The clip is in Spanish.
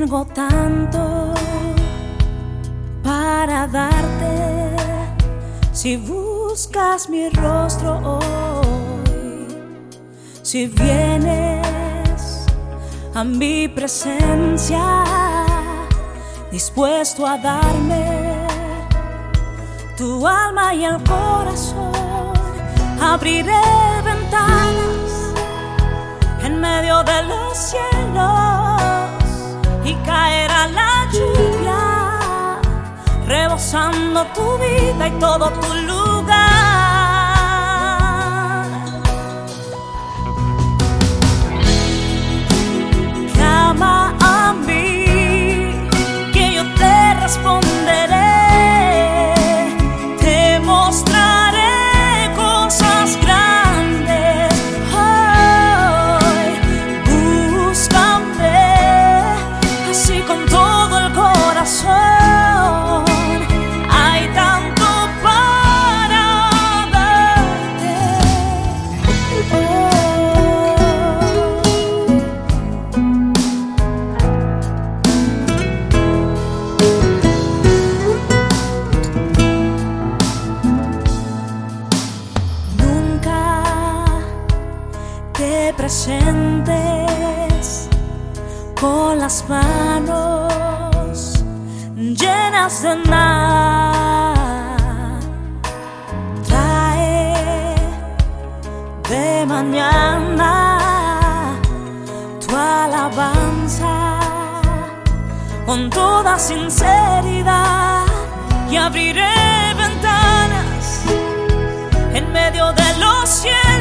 Tengo tanto para darte. Si buscas mi rostro hoy, si vienes a mi presencia dispuesto a darme tu alma y el corazón, abriré ventanas en medio de los cielos caerá la lluvia, rebosando tu vida y todo tu lugar. Presentes con las manos llenas de nada. Trae de mañana tu alabanza con toda sinceridad y abriré ventanas en medio de los cielos